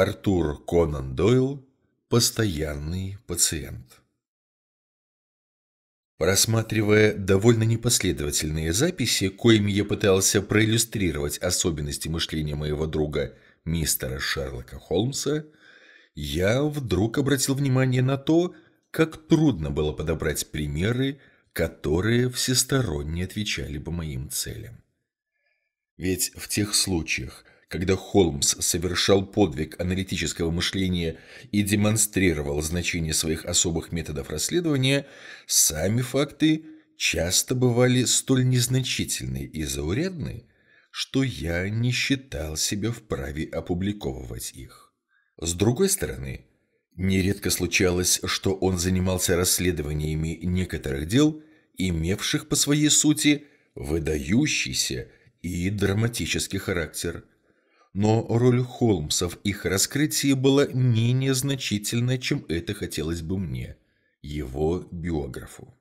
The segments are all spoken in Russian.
Артур Конан Дойл – постоянный пациент. Просматривая довольно непоследовательные записи, коими я пытался проиллюстрировать особенности мышления моего друга мистера Шерлока Холмса, я вдруг обратил внимание на то, как трудно было подобрать примеры, которые всесторонне отвечали бы моим целям. Ведь в тех случаях, когда Холмс совершал подвиг аналитического мышления и демонстрировал значение своих особых методов расследования, сами факты часто бывали столь незначительны и заурядны, что я не считал себя вправе опубликовывать их. С другой стороны, нередко случалось, что он занимался расследованиями некоторых дел, имевших по своей сути выдающийся и драматический характер – но роль Холмса в их раскрытии была менее значительна, чем это хотелось бы мне, его биографу.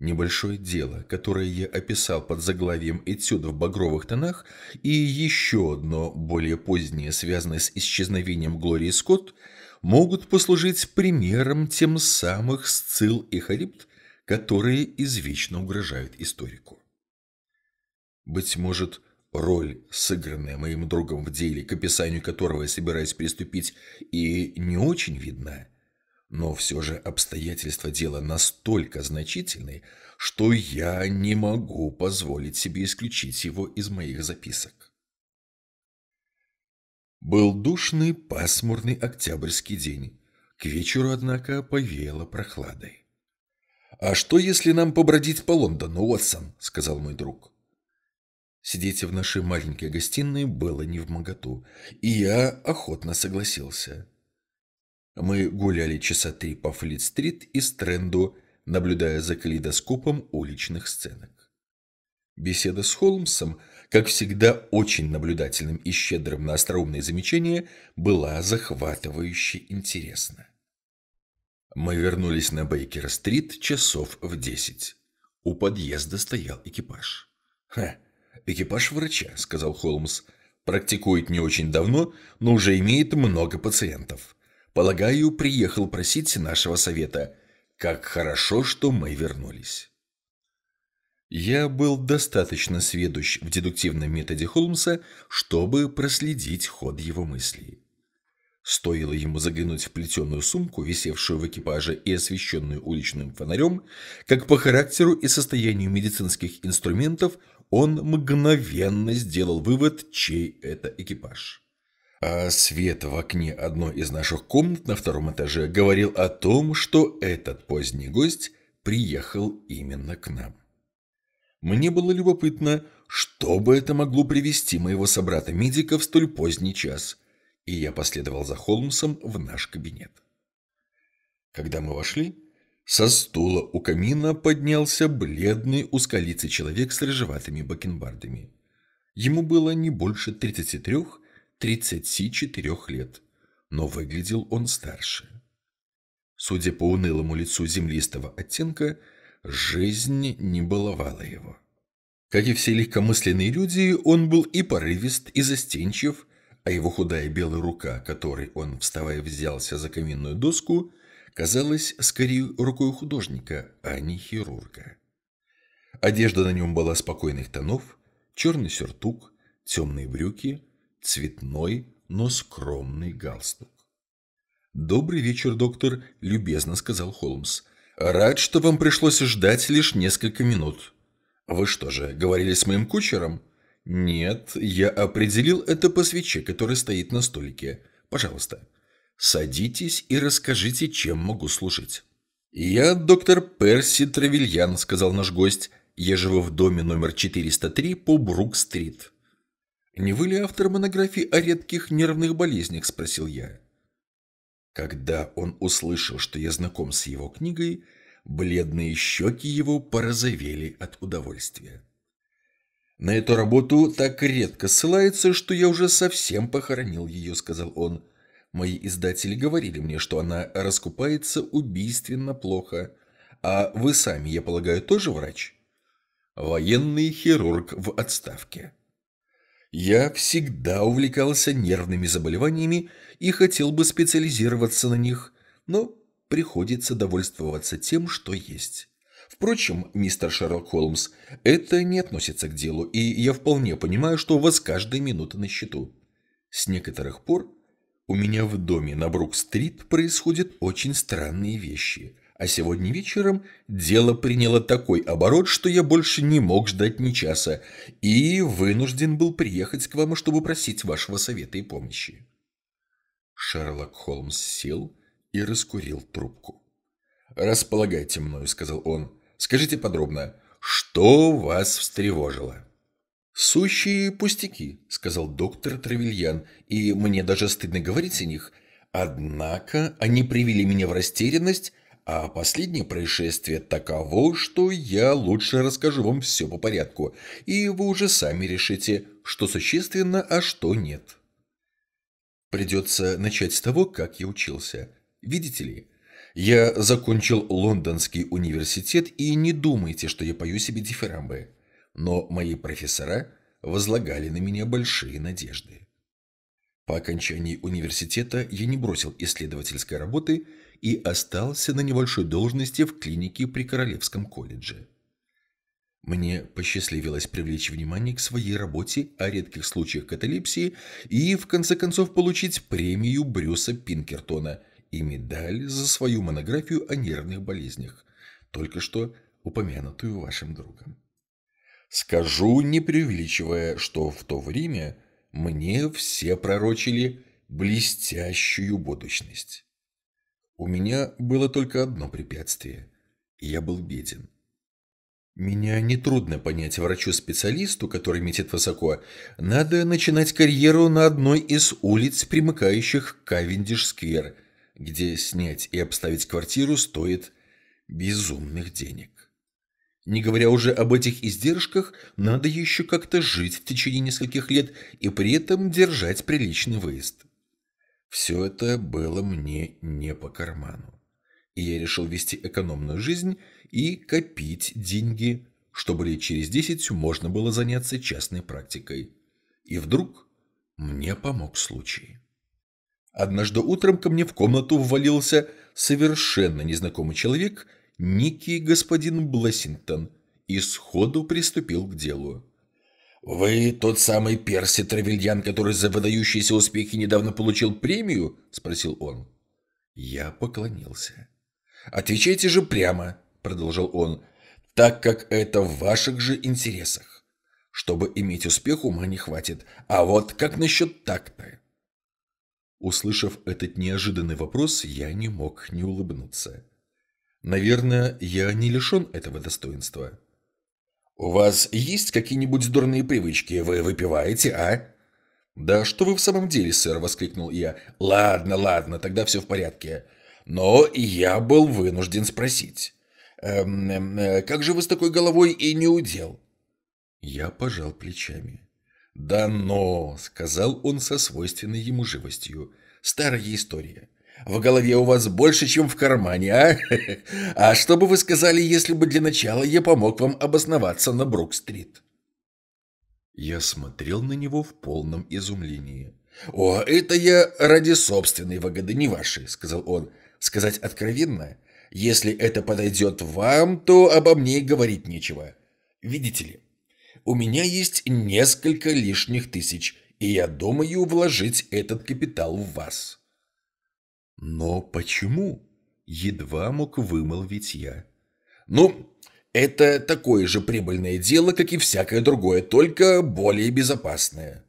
Небольшое дело, которое я описал под заглавием «Этюд в багровых тонах», и еще одно, более позднее, связанное с исчезновением Глории Скотт, могут послужить примером тем самых сцил и харибд, которые извечно угрожают историку. Быть может, Роль, сыгранная моим другом в деле, к описанию которого я собираюсь приступить, и не очень видна, но все же обстоятельства дела настолько значительны, что я не могу позволить себе исключить его из моих записок. Был душный пасмурный октябрьский день. К вечеру, однако, повеяло прохладой. «А что, если нам побродить по Лондону, Уотсон?» — сказал мой друг. Сидеть в нашей маленькой гостиной было не в моготу, и я охотно согласился. Мы гуляли часа три по Флит-стрит и Стренду, наблюдая за калейдоскопом уличных сценок. Беседа с Холмсом, как всегда очень наблюдательным и щедрым на остроумные замечания, была захватывающе интересна. Мы вернулись на Бейкер-стрит часов в десять. У подъезда стоял экипаж. Ха! «Экипаж врача», — сказал Холмс. «Практикует не очень давно, но уже имеет много пациентов. Полагаю, приехал просить нашего совета. Как хорошо, что мы вернулись». Я был достаточно сведущ в дедуктивном методе Холмса, чтобы проследить ход его мыслей. Стоило ему заглянуть в плетеную сумку, висевшую в экипаже и освещенную уличным фонарем, как по характеру и состоянию медицинских инструментов он мгновенно сделал вывод, чей это экипаж. А свет в окне одной из наших комнат на втором этаже говорил о том, что этот поздний гость приехал именно к нам. Мне было любопытно, что бы это могло привести моего собрата-медика в столь поздний час, и я последовал за Холмсом в наш кабинет. Когда мы вошли, со стула у камина поднялся бледный узколицый человек с рыжеватыми бакенбардами. Ему было не больше 33-34 лет, но выглядел он старше. Судя по унылому лицу землистого оттенка, жизнь не баловала его. Как и все легкомысленные люди, он был и порывист, и застенчив, а его худая белая рука, которой он, вставая, взялся за каминную доску, казалась скорее рукой художника, а не хирурга. Одежда на нем была спокойных тонов, черный сюртук, темные брюки, цветной, но скромный галстук. «Добрый вечер, доктор», — любезно сказал Холмс. «Рад, что вам пришлось ждать лишь несколько минут. Вы что же, говорили с моим кучером?» «Нет, я определил это по свече, который стоит на столике. Пожалуйста». Садитесь и расскажите, чем могу служить. Я доктор Перси Травильян, сказал наш гость. Я живу в доме номер 403 по Брук-стрит. Не вы ли автор монографии о редких нервных болезнях, спросил я. Когда он услышал, что я знаком с его книгой, бледные щеки его порозовели от удовольствия. «На эту работу так редко ссылается, что я уже совсем похоронил ее», — сказал он. Мои издатели говорили мне, что она раскупается убийственно плохо. А вы сами, я полагаю, тоже врач? Военный хирург в отставке. Я всегда увлекался нервными заболеваниями и хотел бы специализироваться на них, но приходится довольствоваться тем, что есть. Впрочем, мистер Шерлок Холмс, это не относится к делу, и я вполне понимаю, что у вас каждая минута на счету. С некоторых пор у меня в доме на Брук-стрит происходят очень странные вещи, а сегодня вечером дело приняло такой оборот, что я больше не мог ждать ни часа и вынужден был приехать к вам, чтобы просить вашего совета и помощи. Шерлок Холмс сел и раскурил трубку. «Располагайте мною», — сказал он. «Скажите подробно, что вас встревожило?» «Сущие пустяки», — сказал доктор Травильян, «и мне даже стыдно говорить о них. Однако они привели меня в растерянность, а последнее происшествие таково, что я лучше расскажу вам все по порядку, и вы уже сами решите, что существенно, а что нет. Придется начать с того, как я учился. Видите ли, я закончил Лондонский университет, и не думайте, что я пою себе дифирамбы. Но мои профессора возлагали на меня большие надежды. По окончании университета я не бросил исследовательской работы и остался на небольшой должности в клинике при Королевском колледже. Мне посчастливилось привлечь внимание к своей работе о редких случаях каталепсии и, в конце концов, получить премию Брюса Пинкертона и медаль за свою монографию о нервных болезнях, только что упомянутую вашим другом. Скажу, не преувеличивая, что в то время мне все пророчили блестящую будущность. У меня было только одно препятствие. Я был беден. Меня нетрудно понять врачу-специалисту, который метит высоко. Надо начинать карьеру на одной из улиц, примыкающих к Кавендиш-сквер, где снять и обставить квартиру стоит безумных денег. Не говоря уже об этих издержках, надо еще как-то жить в течение нескольких лет и при этом держать приличный выезд. Все это было мне не по карману. И я решил вести экономную жизнь и копить деньги, чтобы лет через десять можно было заняться частной практикой. И вдруг мне помог случай. Однажды утром ко мне в комнату ввалился совершенно незнакомый человек, некий господин Блессингтон, и сходу приступил к делу. «Вы тот самый Перси Травельян, который за выдающиеся успехи недавно получил премию?» – спросил он. Я поклонился. «Отвечайте же прямо», – продолжал он, – «так как это в ваших же интересах. Чтобы иметь успех, ума не хватит. А вот как насчет так-то?» Услышав этот неожиданный вопрос, я не мог не улыбнуться. Наверное, я не лишен этого достоинства. «У вас есть какие-нибудь дурные привычки? Вы выпиваете, а?» «Да что вы в самом деле, сэр?» – воскликнул я. «Ладно, ладно, тогда все в порядке. Но я был вынужден спросить. Эм, эм, э, как же вы с такой головой и не удел?» Я пожал плечами. «Да но!» – сказал он со свойственной ему живостью. «Старая история. В голове у вас больше, чем в кармане, а? А что бы вы сказали, если бы для начала я помог вам обосноваться на Брук-стрит?» Я смотрел на него в полном изумлении. «О, это я ради собственной выгоды, не вашей», — сказал он. «Сказать откровенно, если это подойдет вам, то обо мне говорить нечего. Видите ли, у меня есть несколько лишних тысяч, и я думаю вложить этот капитал в вас». Но почему? Едва мог вымолвить я. Ну, это такое же прибыльное дело, как и всякое другое, только более безопасное.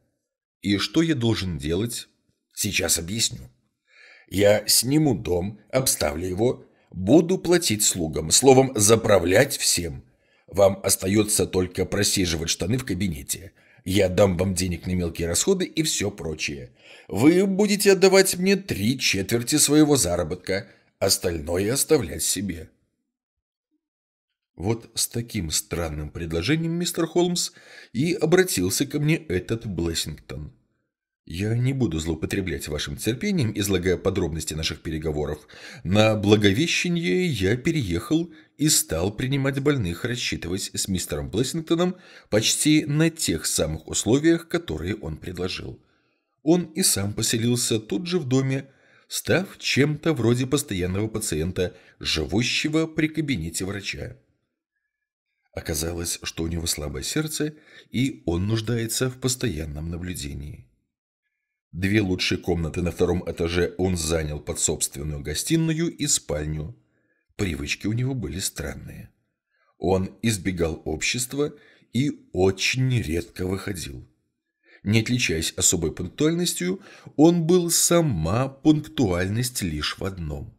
И что я должен делать? Сейчас объясню. Я сниму дом, обставлю его, буду платить слугам, словом, заправлять всем. Вам остается только просиживать штаны в кабинете. Я дам вам денег на мелкие расходы и все прочее. Вы будете отдавать мне три четверти своего заработка, остальное оставлять себе. Вот с таким странным предложением, мистер Холмс, и обратился ко мне этот Блессингтон. Я не буду злоупотреблять вашим терпением, излагая подробности наших переговоров. На Благовещение я переехал и стал принимать больных, рассчитываясь с мистером Блессингтоном почти на тех самых условиях, которые он предложил. Он и сам поселился тут же в доме, став чем-то вроде постоянного пациента, живущего при кабинете врача. Оказалось, что у него слабое сердце, и он нуждается в постоянном наблюдении. Две лучшие комнаты на втором этаже он занял под собственную гостиную и спальню. Привычки у него были странные. Он избегал общества и очень редко выходил. Не отличаясь особой пунктуальностью, он был сама пунктуальность лишь в одном.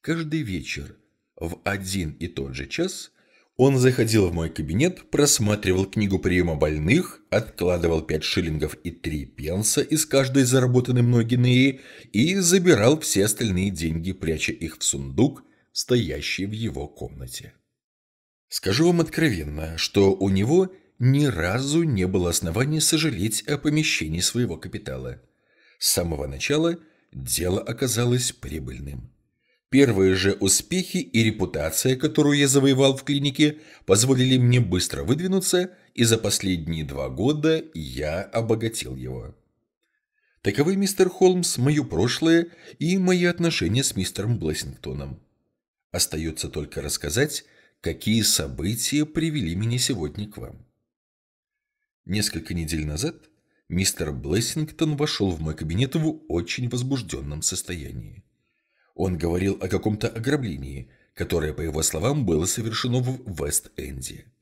Каждый вечер в один и тот же час он заходил в мой кабинет, просматривал книгу приема больных, откладывал 5 шиллингов и 3 пенса из каждой заработанной мной гинеи и забирал все остальные деньги, пряча их в сундук, стоящий в его комнате. Скажу вам откровенно, что у него ни разу не было оснований сожалеть о помещении своего капитала. С самого начала дело оказалось прибыльным. Первые же успехи и репутация, которую я завоевал в клинике, позволили мне быстро выдвинуться, и за последние два года я обогатил его. Таковы, мистер Холмс, мое прошлое и мои отношения с мистером Блессингтоном. Остается только рассказать, какие события привели меня сегодня к вам. Несколько недель назад мистер Блессингтон вошел в мой кабинет в очень возбужденном состоянии. Он говорил о каком-то ограблении, которое, по его словам, было совершено в Вест-Энде.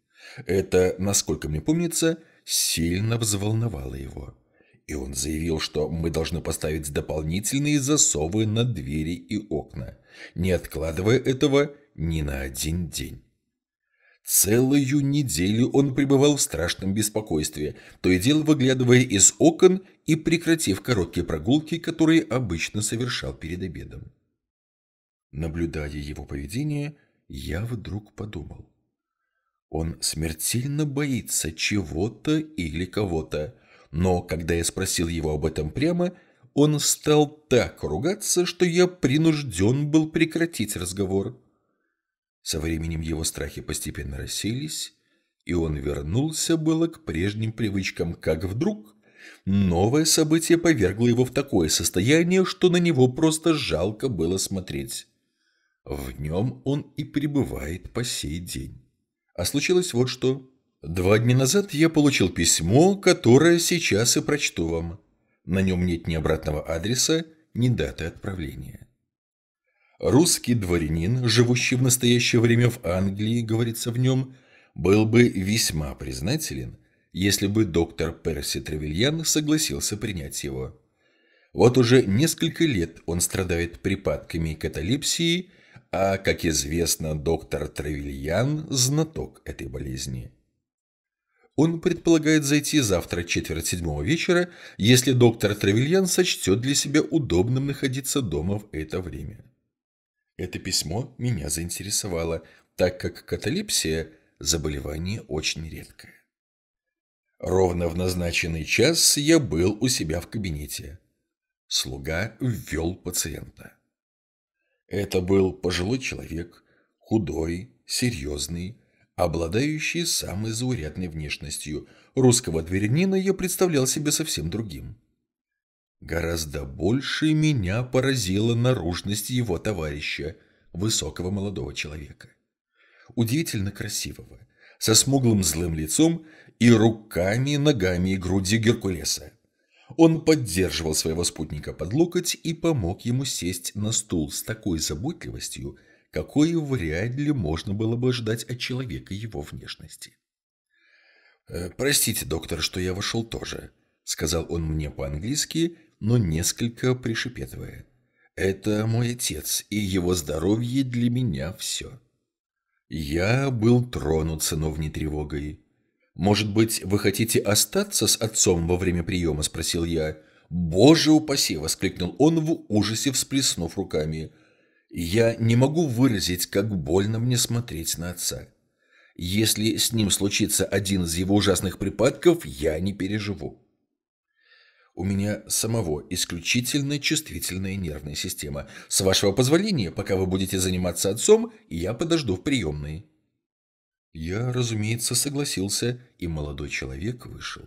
Это, насколько мне помнится, сильно взволновало его. И он заявил, что мы должны поставить дополнительные засовы на двери и окна, не откладывая этого ни на один день. Целую неделю он пребывал в страшном беспокойстве, то и дело выглядывая из окон и прекратив короткие прогулки, которые обычно совершал перед обедом. Наблюдая его поведение, я вдруг подумал. Он смертельно боится чего-то или кого-то, но когда я спросил его об этом прямо, он стал так ругаться, что я принужден был прекратить разговор. Со временем его страхи постепенно рассеялись, и он вернулся было к прежним привычкам, как вдруг новое событие повергло его в такое состояние, что на него просто жалко было смотреть. В нем он и пребывает по сей день. А случилось вот что. Два дня назад я получил письмо, которое сейчас и прочту вам. На нем нет ни обратного адреса, ни даты отправления. Русский дворянин, живущий в настоящее время в Англии, говорится в нем, был бы весьма признателен, если бы доктор Перси Тревельян согласился принять его. Вот уже несколько лет он страдает припадками каталепсии а, как известно, доктор Тревельян – знаток этой болезни. Он предполагает зайти завтра четверть седьмого вечера, если доктор Тревельян сочтет для себя удобным находиться дома в это время. Это письмо меня заинтересовало, так как каталепсия – заболевание очень редкое. Ровно в назначенный час я был у себя в кабинете. Слуга ввел пациента. Это был пожилой человек, худой, серьезный, обладающий самой заурядной внешностью. Русского дворянина я представлял себе совсем другим. Гораздо больше меня поразила наружность его товарища, высокого молодого человека. Удивительно красивого, со смуглым злым лицом и руками, ногами и грудью Геркулеса. Он поддерживал своего спутника под локоть и помог ему сесть на стул с такой заботливостью, какой вряд ли можно было бы ожидать от человека его внешности. «Э, «Простите, доктор, что я вошел тоже», — сказал он мне по-английски, но несколько пришепетывая. «Это мой отец, и его здоровье для меня все». Я был тронут сыновней тревогой. «Может быть, вы хотите остаться с отцом во время приема?» – спросил я. «Боже упаси!» – воскликнул он в ужасе, всплеснув руками. «Я не могу выразить, как больно мне смотреть на отца. Если с ним случится один из его ужасных припадков, я не переживу». У меня самого исключительно чувствительная нервная система. С вашего позволения, пока вы будете заниматься отцом, я подожду в приемной». Я, разумеется, согласился, и молодой человек вышел.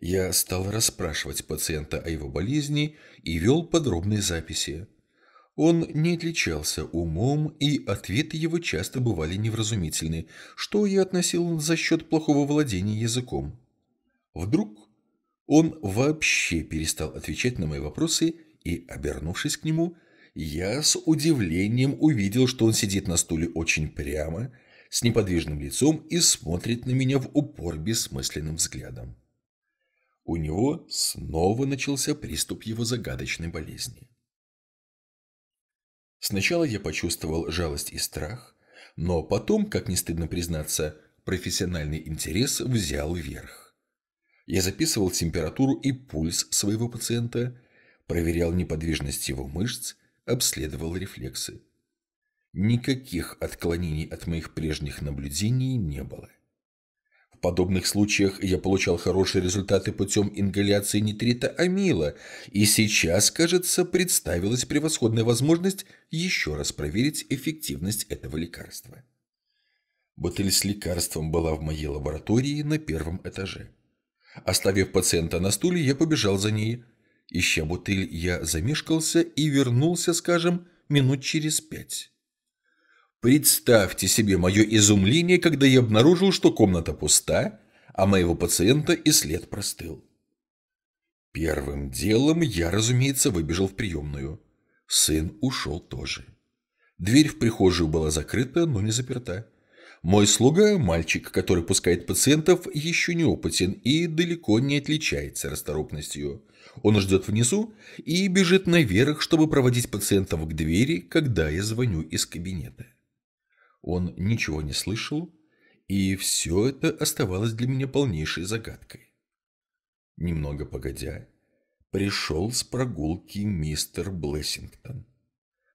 Я стал расспрашивать пациента о его болезни и вел подробные записи. Он не отличался умом, и ответы его часто бывали невразумительны, что я относил за счет плохого владения языком. Вдруг он вообще перестал отвечать на мои вопросы, и, обернувшись к нему, я с удивлением увидел, что он сидит на стуле очень прямо, с неподвижным лицом и смотрит на меня в упор бессмысленным взглядом. У него снова начался приступ его загадочной болезни. Сначала я почувствовал жалость и страх, но потом, как не стыдно признаться, профессиональный интерес взял верх. Я записывал температуру и пульс своего пациента, проверял неподвижность его мышц, обследовал рефлексы. Никаких отклонений от моих прежних наблюдений не было. Подобных случаях я получал хорошие результаты путем ингаляции нитрита амила, и сейчас, кажется, представилась превосходная возможность еще раз проверить эффективность этого лекарства. Бутыль с лекарством была в моей лаборатории на первом этаже. Оставив пациента на стуле, я побежал за ней. Ища бутыль, я замешкался и вернулся, скажем, минут через пять. Представьте себе мое изумление, когда я обнаружил, что комната пуста, а моего пациента и след простыл. Первым делом я, разумеется, выбежал в приемную. Сын ушел тоже. Дверь в прихожую была закрыта, но не заперта. Мой слуга, мальчик, который пускает пациентов, еще не опытен и далеко не отличается расторопностью. Он ждет внизу и бежит наверх, чтобы проводить пациентов к двери, когда я звоню из кабинета. Он ничего не слышал, и все это оставалось для меня полнейшей загадкой. Немного погодя, пришел с прогулки мистер Блессингтон.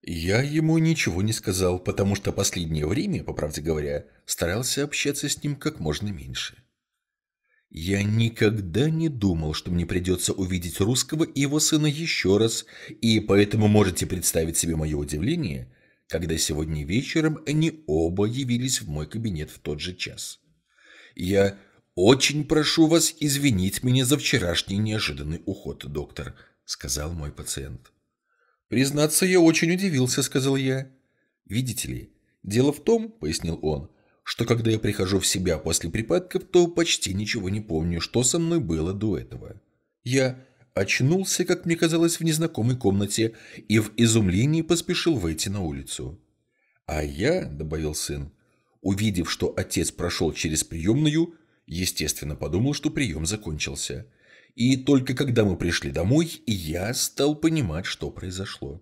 Я ему ничего не сказал, потому что последнее время, по правде говоря, старался общаться с ним как можно меньше. Я никогда не думал, что мне придется увидеть русского и его сына еще раз, и поэтому можете представить себе мое удивление, когда сегодня вечером они оба явились в мой кабинет в тот же час. Я очень прошу вас извинить меня за вчерашний неожиданный уход, доктор, сказал мой пациент. «Признаться, я очень удивился», — сказал я. «Видите ли, дело в том, — пояснил он, — что когда я прихожу в себя после припадков, то почти ничего не помню, что со мной было до этого. Я очнулся, как мне казалось, в незнакомой комнате и в изумлении поспешил выйти на улицу. А я, — добавил сын, — увидев, что отец прошел через приемную, естественно, подумал, что прием закончился. И только когда мы пришли домой, я стал понимать, что произошло.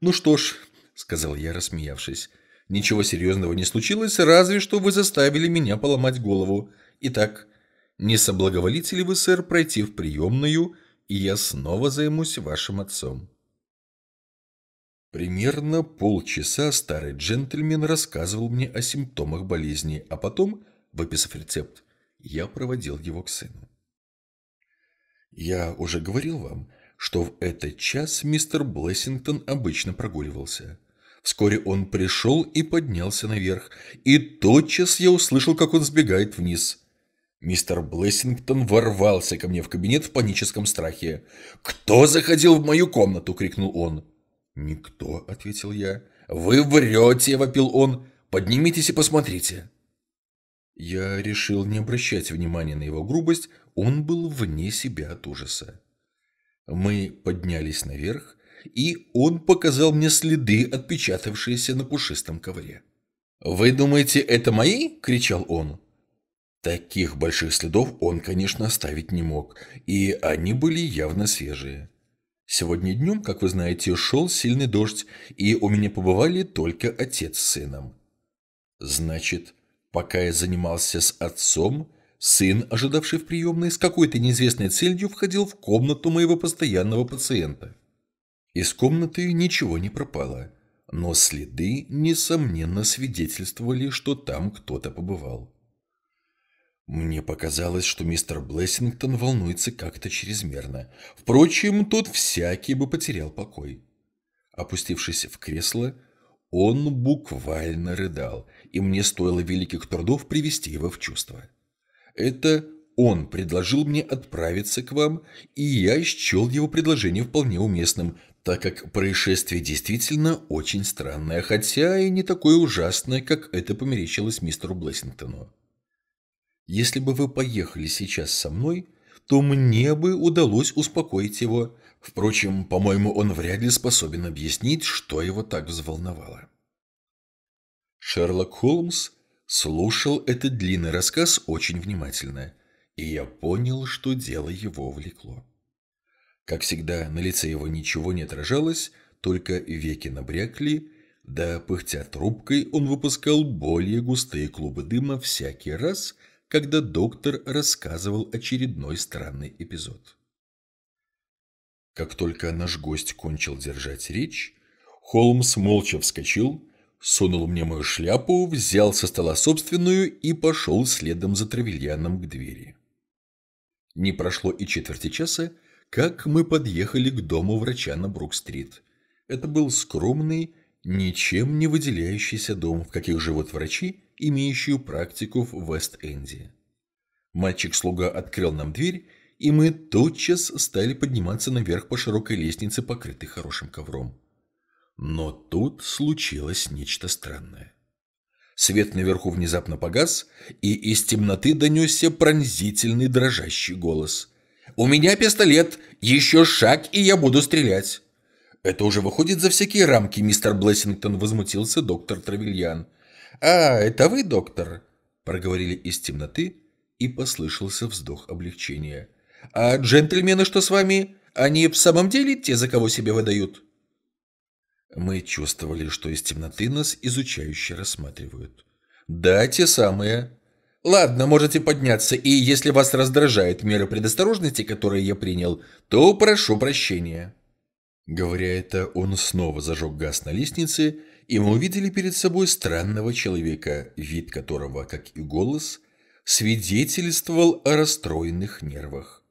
«Ну что ж», — сказал я, рассмеявшись, — «ничего серьезного не случилось, разве что вы заставили меня поломать голову. Итак, не соблаговолите ли вы, сэр, пройти в приемную, и я снова займусь вашим отцом?» Примерно полчаса старый джентльмен рассказывал мне о симптомах болезни, а потом, выписав рецепт, я проводил его к сыну. Я уже говорил вам, что в этот час мистер Блессингтон обычно прогуливался. Вскоре он пришел и поднялся наверх, и тотчас я услышал, как он сбегает вниз. Мистер Блессингтон ворвался ко мне в кабинет в паническом страхе. «Кто заходил в мою комнату?» — крикнул он. «Никто», — ответил я. «Вы врете!» — вопил он. «Поднимитесь и посмотрите». Я решил не обращать внимания на его грубость, он был вне себя от ужаса. Мы поднялись наверх, и он показал мне следы, отпечатавшиеся на пушистом ковре. «Вы думаете, это мои?» – кричал он. Таких больших следов он, конечно, оставить не мог, и они были явно свежие. Сегодня днем, как вы знаете, шел сильный дождь, и у меня побывали только отец с сыном. Значит, Пока я занимался с отцом, сын, ожидавший в приемной, с какой-то неизвестной целью входил в комнату моего постоянного пациента. Из комнаты ничего не пропало, но следы, несомненно, свидетельствовали, что там кто-то побывал. Мне показалось, что мистер Блессингтон волнуется как-то чрезмерно. Впрочем, тут всякий бы потерял покой. Опустившись в кресло, он буквально рыдал, и мне стоило великих трудов привести его в чувство. Это он предложил мне отправиться к вам, и я счел его предложение вполне уместным, так как происшествие действительно очень странное, хотя и не такое ужасное, как это померещилось мистеру Блессингтону. Если бы вы поехали сейчас со мной, то мне бы удалось успокоить его. Впрочем, по-моему, он вряд ли способен объяснить, что его так взволновало. Шерлок Холмс слушал этот длинный рассказ очень внимательно – и я понял, что дело его влекло. Как всегда, на лице его ничего не отражалось, только веки набрякли, да, пыхтя трубкой, он выпускал более густые клубы дыма всякий раз, когда доктор рассказывал очередной странный эпизод. Как только наш гость кончил держать речь, Холмс молча вскочил, сунул мне мою шляпу, взял со стола собственную и пошел следом за Травельяном к двери. Не прошло и четверти часа, как мы подъехали к дому врача на Брук-стрит. Это был скромный, ничем не выделяющийся дом, в каких живут врачи, имеющие практику в Вест-Энде. Мальчик-слуга открыл нам дверь, и мы тотчас стали подниматься наверх по широкой лестнице, покрытой хорошим ковром. Но тут случилось нечто странное. Свет наверху внезапно погас, и из темноты донесся пронзительный дрожащий голос. «У меня пистолет! Еще шаг, и я буду стрелять!» «Это уже выходит за всякие рамки, мистер Блессингтон», — возмутился доктор Травильян. «А, это вы, доктор?» — проговорили из темноты, и послышался вздох облегчения. «А джентльмены что с вами? Они в самом деле те, за кого себя выдают?» Мы чувствовали, что из темноты нас изучающе рассматривают. «Да, те самые». «Ладно, можете подняться, и если вас раздражают меры предосторожности, которые я принял, то прошу прощения». Говоря это, он снова зажег газ на лестнице, и мы увидели перед собой странного человека, вид которого, как и голос, свидетельствовал о расстроенных нервах.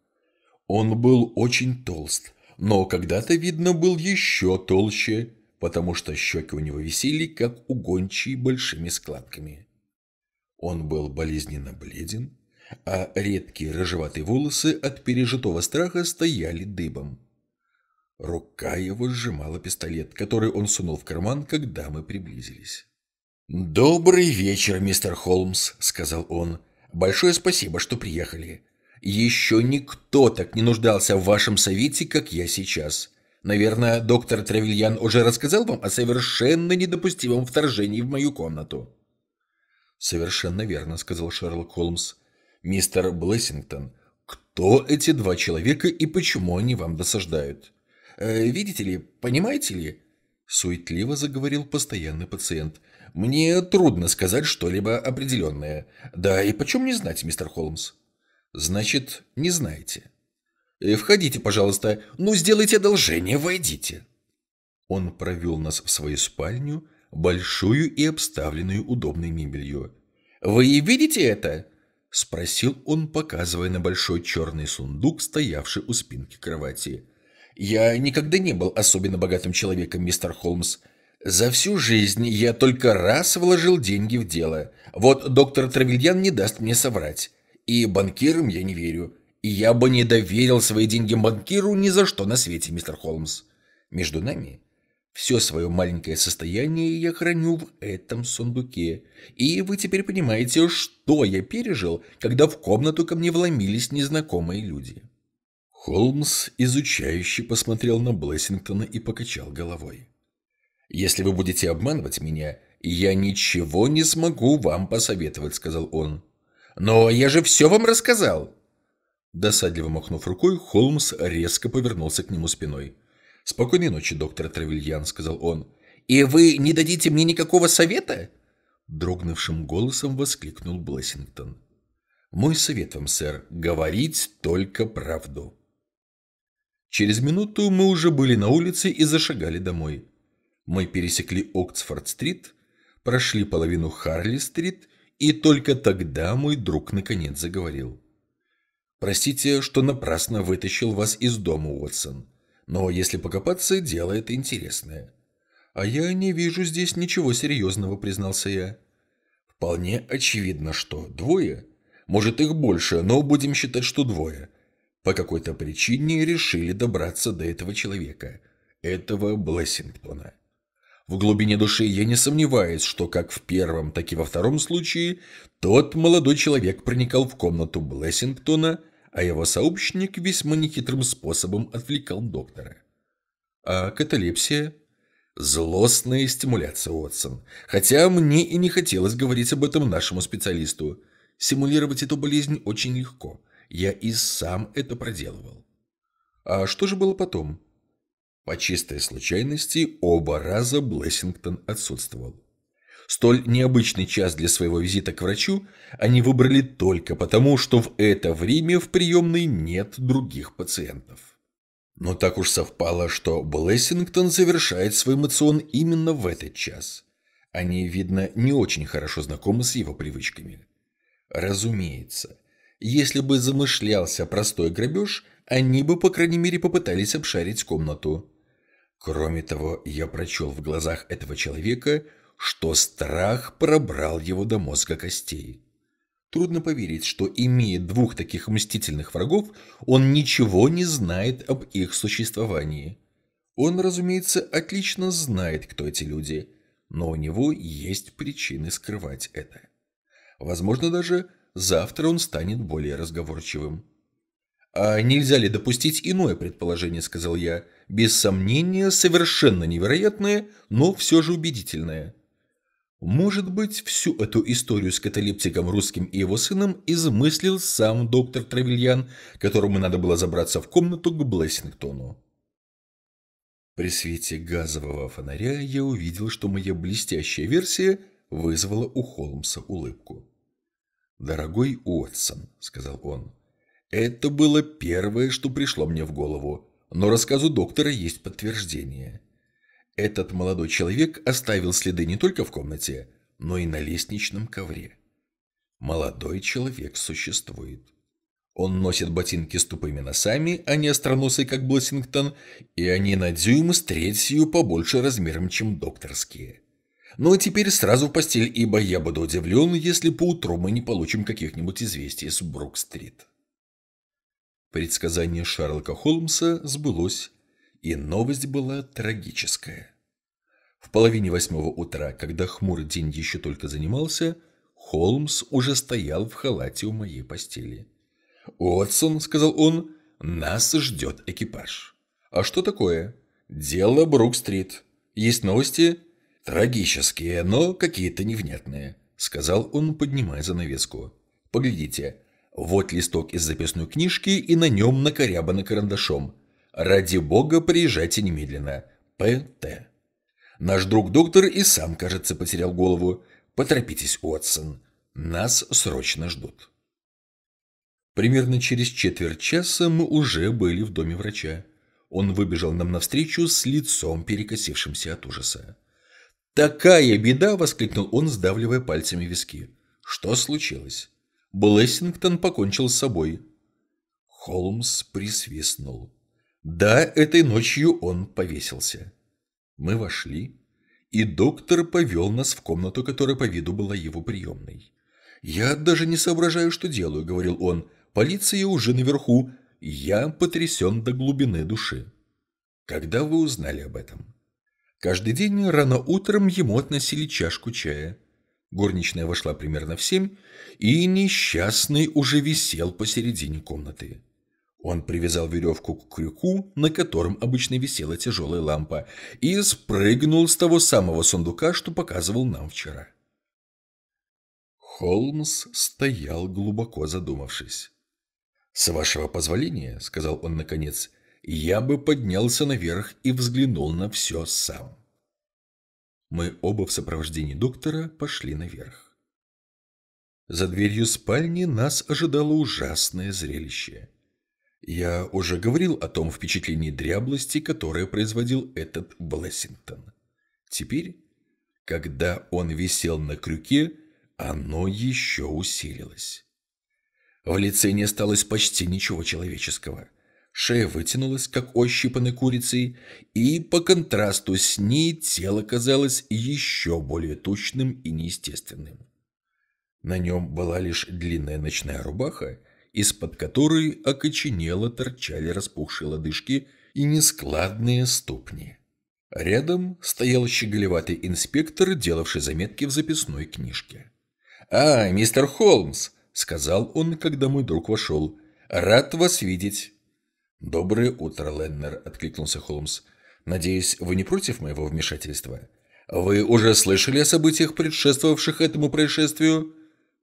Он был очень толст, но когда-то, видно, был еще толще, потому что щеки у него висели, как у гончей большими складками. Он был болезненно бледен, а редкие рыжеватые волосы от пережитого страха стояли дыбом. Рука его сжимала пистолет, который он сунул в карман, когда мы приблизились. «Добрый вечер, мистер Холмс», — сказал он. «Большое спасибо, что приехали. Еще никто так не нуждался в вашем совете, как я сейчас. Наверное, доктор Травильян уже рассказал вам о совершенно недопустимом вторжении в мою комнату. Совершенно верно, сказал Шерлок Холмс. Мистер Блессингтон, кто эти два человека и почему они вам досаждают? Э, видите ли, понимаете ли? Суетливо заговорил постоянный пациент. Мне трудно сказать что-либо определенное. Да и почем не знать, мистер Холмс? Значит, не знаете. Э, «Входите, пожалуйста. Ну, сделайте одолжение, войдите». Он провел нас в свою спальню, большую и обставленную удобной мебелью. «Вы видите это?» – спросил он, показывая на большой черный сундук, стоявший у спинки кровати. «Я никогда не был особенно богатым человеком, мистер Холмс. За всю жизнь я только раз вложил деньги в дело. Вот доктор Травильян не даст мне соврать. И банкирам я не верю. И я бы не доверил свои деньги банкиру ни за что на свете, мистер Холмс. Между нами, все свое маленькое состояние я храню в этом сундуке. И вы теперь понимаете, что я пережил, когда в комнату ко мне вломились незнакомые люди. Холмс, изучающе посмотрел на Блессингтона и покачал головой. «Если вы будете обманывать меня, я ничего не смогу вам посоветовать», — сказал он. «Но я же все вам рассказал!» Досадливо махнув рукой, Холмс резко повернулся к нему спиной. «Спокойной ночи, доктор Тревельян», — сказал он. «И вы не дадите мне никакого совета?» Дрогнувшим голосом воскликнул Блессингтон. «Мой совет вам, сэр, говорить только правду». Через минуту мы уже были на улице и зашагали домой. Мы пересекли Оксфорд-стрит, прошли половину Харли-стрит И только тогда мой друг наконец заговорил. «Простите, что напрасно вытащил вас из дома, Уотсон. Но если покопаться, дело это интересное». «А я не вижу здесь ничего серьезного», — признался я. «Вполне очевидно, что двое. Может, их больше, но будем считать, что двое. По какой-то причине решили добраться до этого человека, этого Блессингтона. В глубине души я не сомневаюсь, что как в первом, так и во втором случае тот молодой человек проникал в комнату Блессингтона, а его сообщник весьма нехитрым способом отвлекал доктора. А каталепсия? Злостная стимуляция, Уотсон. Хотя мне и не хотелось говорить об этом нашему специалисту. Симулировать эту болезнь очень легко. Я и сам это проделывал. А что же было потом? По чистой случайности оба раза Блессингтон отсутствовал. Столь необычный час для своего визита к врачу они выбрали только потому, что в это время в приемной нет других пациентов. Но так уж совпало, что Блессингтон завершает свой мацион именно в этот час. Они, видно, не очень хорошо знакомы с его привычками. Разумеется, если бы замышлялся простой грабеж, они бы, по крайней мере, попытались обшарить комнату. Кроме того, я прочел в глазах этого человека, что страх пробрал его до мозга костей. Трудно поверить, что, имея двух таких мстительных врагов, он ничего не знает об их существовании. Он, разумеется, отлично знает, кто эти люди, но у него есть причины скрывать это. Возможно, даже завтра он станет более разговорчивым. «А нельзя ли допустить иное предположение?» – сказал я. «Без сомнения, совершенно невероятное, но все же убедительное». Может быть, всю эту историю с каталептиком русским и его сыном измыслил сам доктор Травильян, которому надо было забраться в комнату к Блессингтону. При свете газового фонаря я увидел, что моя блестящая версия вызвала у Холмса улыбку. «Дорогой Уотсон», — сказал он, — «это было первое, что пришло мне в голову, но рассказу доктора есть подтверждение. Этот молодой человек оставил следы не только в комнате, но и на лестничном ковре. Молодой человек существует. Он носит ботинки с тупыми носами, а не остроносые, как Блессингтон, и они на дюйм с третью побольше размером, чем докторские. Ну а теперь сразу в постель, ибо я буду удивлен, если поутру мы не получим каких-нибудь известий с Брук-стрит. Предсказание Шарлока Холмса сбылось, и новость была трагическая. В половине восьмого утра, когда хмурый день еще только занимался, Холмс уже стоял в халате у моей постели. «Отсон», — сказал он, — «нас ждет экипаж». «А что такое?» «Дело Брук-стрит. Есть новости?» «Трагические, но какие-то невнятные», — сказал он, поднимая занавеску. «Поглядите, вот листок из записной книжки, и на нем накорябано карандашом. Ради бога, приезжайте немедленно. П.Т. Наш друг-доктор и сам, кажется, потерял голову. Поторопитесь, Уотсон. Нас срочно ждут. Примерно через четверть часа мы уже были в доме врача. Он выбежал нам навстречу с лицом, перекосившимся от ужаса. «Такая беда!» — воскликнул он, сдавливая пальцами виски. «Что случилось?» Блессингтон покончил с собой. Холмс присвистнул. Да, этой ночью он повесился. Мы вошли, и доктор повел нас в комнату, которая по виду была его приемной. «Я даже не соображаю, что делаю», — говорил он. «Полиция уже наверху. Я потрясен до глубины души». «Когда вы узнали об этом?» Каждый день рано утром ему относили чашку чая. Горничная вошла примерно в семь, и несчастный уже висел посередине комнаты. Он привязал веревку к крюку, на котором обычно висела тяжелая лампа, и спрыгнул с того самого сундука, что показывал нам вчера. Холмс стоял, глубоко задумавшись. «С вашего позволения», — сказал он наконец, — «я бы поднялся наверх и взглянул на все сам». Мы оба в сопровождении доктора пошли наверх. За дверью спальни нас ожидало ужасное зрелище. Я уже говорил о том впечатлении дряблости, которое производил этот Блессингтон. Теперь, когда он висел на крюке, оно еще усилилось. В лице не осталось почти ничего человеческого. Шея вытянулась, как ощипанной курицей, и по контрасту с ней тело казалось еще более тучным и неестественным. На нем была лишь длинная ночная рубаха, из-под которой окоченело торчали распухшие лодыжки и нескладные ступни. Рядом стоял щеголеватый инспектор, делавший заметки в записной книжке. «А, мистер Холмс!» — сказал он, когда мой друг вошел. «Рад вас видеть!» «Доброе утро, Леннер!» — откликнулся Холмс. «Надеюсь, вы не против моего вмешательства? Вы уже слышали о событиях, предшествовавших этому происшествию?»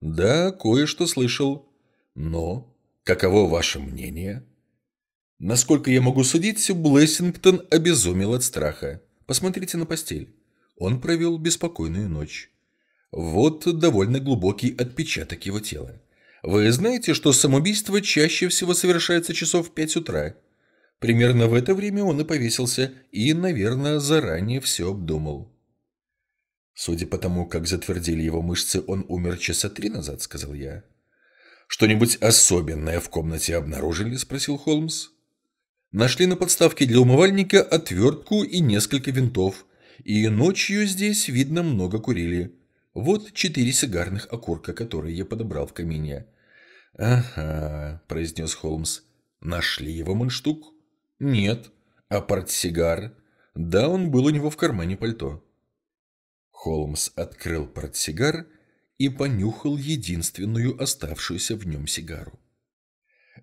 Да, кое-что слышал. Но каково ваше мнение? Насколько я могу судить, Блессингтон обезумел от страха. Посмотрите на постель. Он провел беспокойную ночь. Вот довольно глубокий отпечаток его тела. Вы знаете, что самоубийство чаще всего совершается часов в пять утра? Примерно в это время он и повесился, и, наверное, заранее все обдумал. Судя по тому, как затвердили его мышцы, он умер часа три назад, сказал я. Что-нибудь особенное в комнате обнаружили? спросил Холмс. Нашли на подставке для умывальника отвертку и несколько винтов. И ночью здесь, видно, много курили. Вот четыре сигарных окурка, которые я подобрал в камине. «Ага», — произнес Холмс. «Нашли его мундштук?» «Нет». «А портсигар?» «Да, он был у него в кармане пальто». Холмс открыл портсигар и понюхал единственную оставшуюся в нем сигару.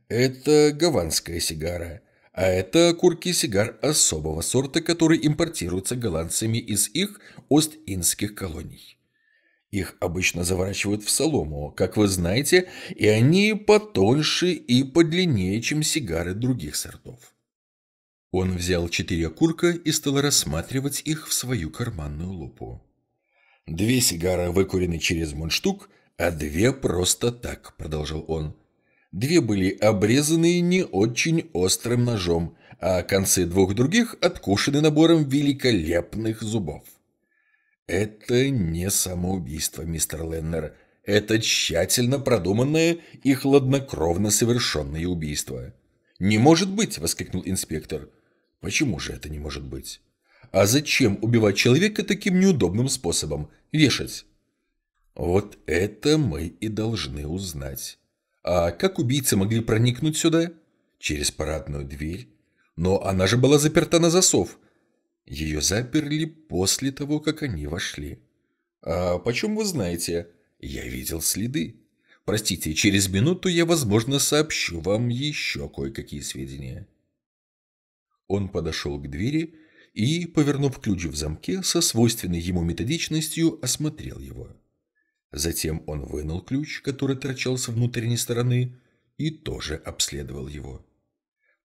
«Это гаванская сигара, а это окурки сигар особого сорта, которые импортируются голландцами из их Ост-Индских колоний. Их обычно заворачивают в солому, как вы знаете, и они потоньше и подлиннее, чем сигары других сортов». Он взял четыре окурка и стал рассматривать их в свою карманную лупу. Две сигары выкурены через мундштук, а две просто так, продолжал он. Две были обрезаны не очень острым ножом, а концы двух других откушены набором великолепных зубов. Это не самоубийство, мистер Леннер. Это тщательно продуманное и хладнокровно совершенное убийство. «Не может быть!» – воскликнул инспектор. «Почему же это не может быть?» А зачем убивать человека таким неудобным способом? Вешать? Вот это мы и должны узнать. А как убийцы могли проникнуть сюда? Через парадную дверь. Но она же была заперта на засов. Ее заперли после того, как они вошли. А почем вы знаете? Я видел следы. Простите, через минуту я, возможно, сообщу вам еще кое-какие сведения. Он подошел к двери и, повернув ключ в замке, со свойственной ему методичностью осмотрел его. Затем он вынул ключ, который торчал с внутренней стороны, и тоже обследовал его.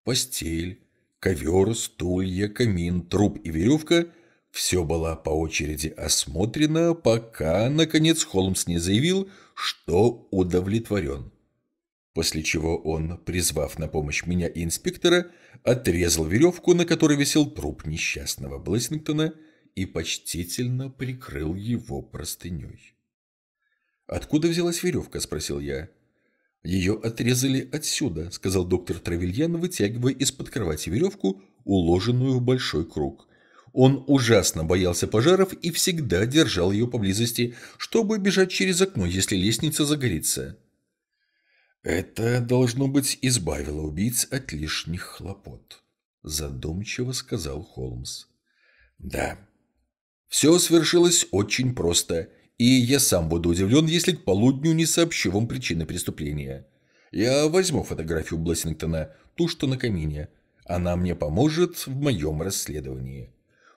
Постель, ковер, стулья, камин, труп и веревка – все было по очереди осмотрено, пока, наконец, Холмс не заявил, что удовлетворен. После чего он, призвав на помощь меня и инспектора, отрезал веревку, на которой висел труп несчастного Блессингтона, и почтительно прикрыл его простыней. «Откуда взялась веревка?» – спросил я. «Ее отрезали отсюда», – сказал доктор Травельян, вытягивая из-под кровати веревку, уложенную в большой круг. Он ужасно боялся пожаров и всегда держал ее поблизости, чтобы бежать через окно, если лестница загорится. Это, должно быть, избавило убийц от лишних хлопот, задумчиво сказал Холмс. Да, все свершилось очень просто, и я сам буду удивлен, если к полудню не сообщу вам причины преступления. Я возьму фотографию Блессингтона, ту, что на камине. Она мне поможет в моем расследовании.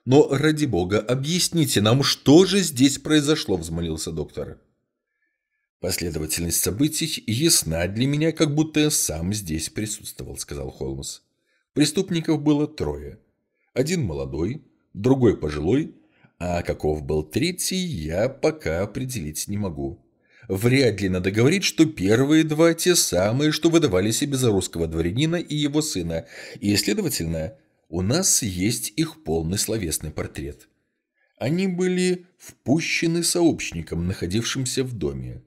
Но, ради бога, объясните нам, что же здесь произошло, взмолился доктор. «Последовательность событий ясна для меня, как будто я сам здесь присутствовал», — сказал Холмс. Преступников было трое. Один молодой, другой пожилой, а каков был третий, я пока определить не могу. Вряд ли надо говорить, что первые два те самые, что выдавали себе за русского дворянина и его сына, и, следовательно, у нас есть их полный словесный портрет. Они были впущены сообщником, находившимся в доме.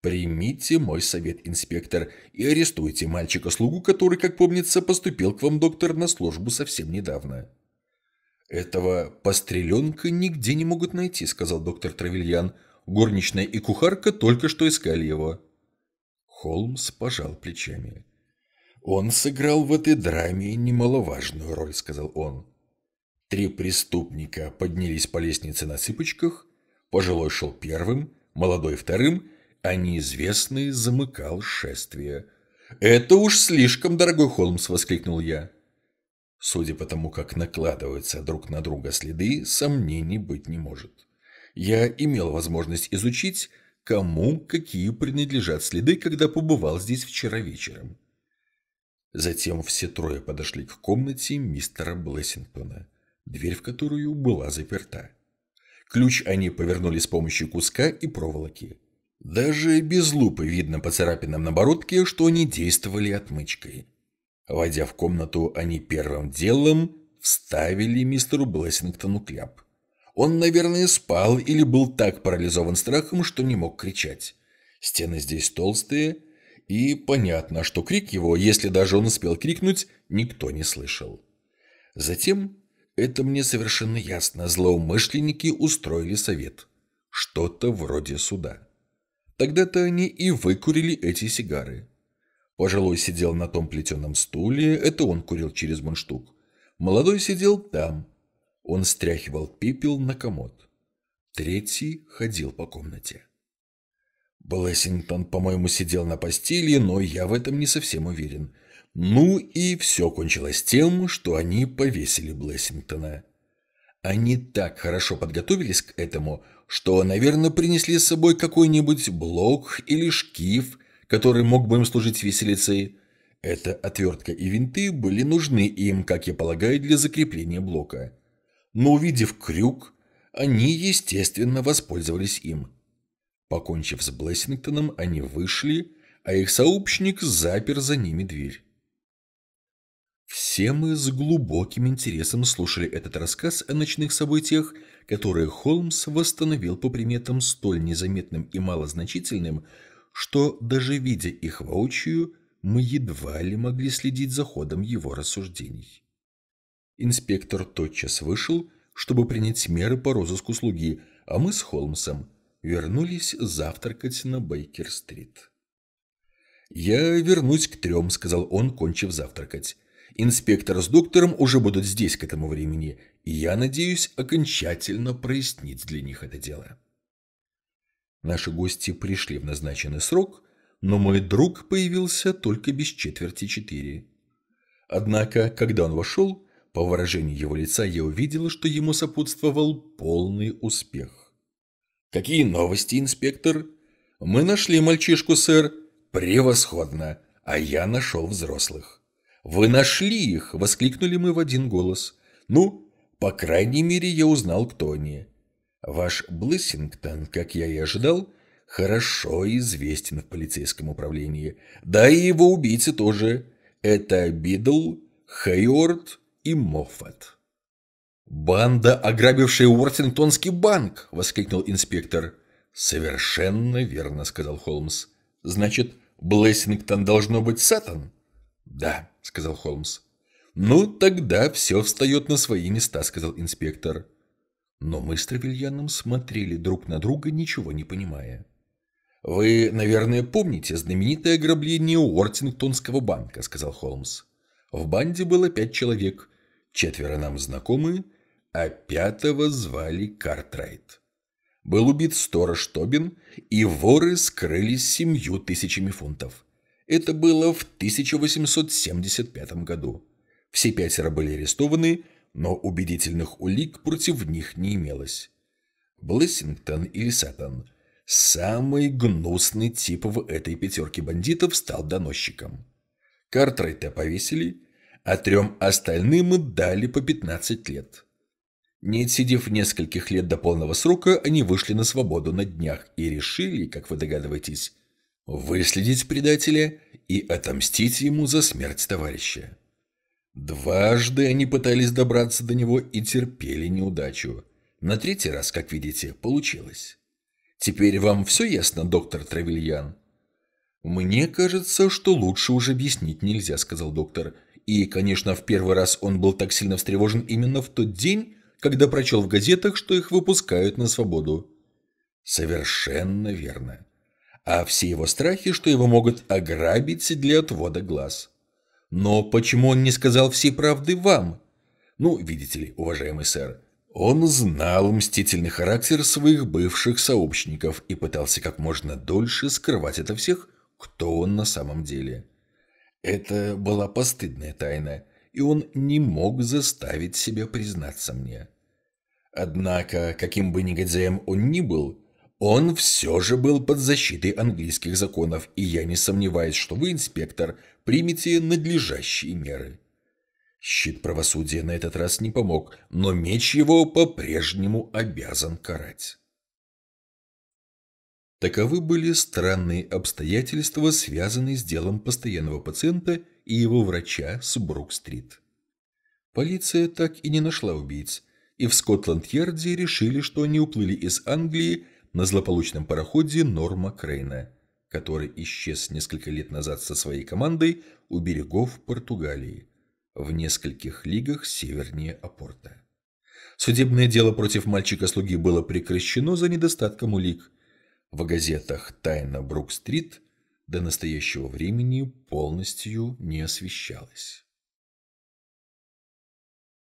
Примите мой совет, инспектор, и арестуйте мальчика-слугу, который, как помнится, поступил к вам, доктор, на службу совсем недавно. Этого постреленка нигде не могут найти, сказал доктор Травильян. Горничная и кухарка только что искали его. Холмс пожал плечами. «Он сыграл в этой драме немаловажную роль», — сказал он. Три преступника поднялись по лестнице на цыпочках, пожилой шел первым, молодой вторым, а неизвестный замыкал шествие. «Это уж слишком, дорогой Холмс!» — воскликнул я. Судя по тому, как накладываются друг на друга следы, сомнений быть не может. Я имел возможность изучить, кому какие принадлежат следы, когда побывал здесь вчера вечером. Затем все трое подошли к комнате мистера Блессингтона, дверь в которую была заперта. Ключ они повернули с помощью куска и проволоки. Даже без лупы видно по царапинам на бородке, что они действовали отмычкой. Войдя в комнату, они первым делом вставили мистеру Блессингтону кляп. Он, наверное, спал или был так парализован страхом, что не мог кричать. Стены здесь толстые, и понятно, что крик его, если даже он успел крикнуть, никто не слышал. Затем, это мне совершенно ясно, злоумышленники устроили совет. Что-то вроде суда. Тогда-то они и выкурили эти сигары. Пожилой сидел на том плетеном стуле, это он курил через мундштук. Молодой сидел там. Он стряхивал пепел на комод. Третий ходил по комнате. Блессингтон, по-моему, сидел на постели, но я в этом не совсем уверен. Ну и все кончилось тем, что они повесили Блессингтона. Они так хорошо подготовились к этому, что, наверное, принесли с собой какой-нибудь блок или шкив, который мог бы им служить виселицей. Эта отвертка и винты были нужны им, как я полагаю, для закрепления блока. Но увидев крюк, они, естественно, воспользовались им. Покончив с Блессингтоном, они вышли, а их сообщник запер за ними дверь. Все мы с глубоким интересом слушали этот рассказ о ночных событиях, которые Холмс восстановил по приметам столь незаметным и малозначительным, что, даже видя их воочию, мы едва ли могли следить за ходом его рассуждений. Инспектор тотчас вышел, чтобы принять меры по розыску слуги, а мы с Холмсом вернулись завтракать на Бейкер-стрит. «Я вернусь к трем», — сказал он, кончив завтракать. Инспектор с доктором уже будут здесь к этому времени, и я надеюсь окончательно прояснить для них это дело. Наши гости пришли в назначенный срок, но мой друг появился только без четверти четыре. Однако, когда он вошел, по выражению его лица я увидела, что ему сопутствовал полный успех. «Какие новости, инспектор?» «Мы нашли мальчишку, сэр». «Превосходно! А я нашел взрослых». «Вы нашли их!» – воскликнули мы в один голос. «Ну, по крайней мере, я узнал, кто они. Ваш Блессингтон, как я и ожидал, хорошо известен в полицейском управлении. Да и его убийцы тоже. Это Бидл, Хейорд и Моффат». «Банда, ограбившая Уортингтонский банк!» – воскликнул инспектор. «Совершенно верно», – сказал Холмс. «Значит, Блессингтон должно быть Саттон?» «Да», — сказал Холмс. «Ну, тогда все встает на свои места», — сказал инспектор. Но мы с Тревельяном смотрели друг на друга, ничего не понимая. «Вы, наверное, помните знаменитое ограбление Уортингтонского банка», — сказал Холмс. «В банде было пять человек, четверо нам знакомы, а пятого звали Картрайт. Был убит сторож Тобин, и воры скрылись семью тысячами фунтов. Это было в 1875 году. Все пятеро были арестованы, но убедительных улик против них не имелось. Блессингтон или Саттон, самый гнусный тип в этой пятерке бандитов, стал доносчиком. Картрайта повесили, а трем остальным дали по 15 лет. Не отсидев нескольких лет до полного срока, они вышли на свободу на днях и решили, как вы догадываетесь, выследить предателя и отомстить ему за смерть товарища. Дважды они пытались добраться до него и терпели неудачу. На третий раз, как видите, получилось. Теперь вам все ясно, доктор Травильян? «Мне кажется, что лучше уже объяснить нельзя», — сказал доктор. И, конечно, в первый раз он был так сильно встревожен именно в тот день, когда прочел в газетах, что их выпускают на свободу. Совершенно верно. А все его страхи, что его могут ограбить для отвода глаз. Но почему он не сказал всей правды вам? Ну, видите ли, уважаемый сэр, он знал мстительный характер своих бывших сообщников и пытался как можно дольше скрывать это всех, кто он на самом деле. Это была постыдная тайна, и он не мог заставить себя признаться мне. Однако, каким бы негодяем он ни был, он все же был под защитой английских законов, и я не сомневаюсь, что вы, инспектор, примете надлежащие меры. Щит правосудия на этот раз не помог, но меч его по-прежнему обязан карать. Таковы были странные обстоятельства, связанные с делом постоянного пациента и его врача с Брук-стрит. Полиция так и не нашла убийц, и в Скотланд-Ярде решили, что они уплыли из Англии на злополучном пароходе Норма Крейна, который исчез несколько лет назад со своей командой у берегов Португалии, в нескольких лигах севернее Апорта. Судебное дело против мальчика-слуги было прекращено за недостатком улик – в газетах «Тайна Брук-стрит» до настоящего времени полностью не освещалась.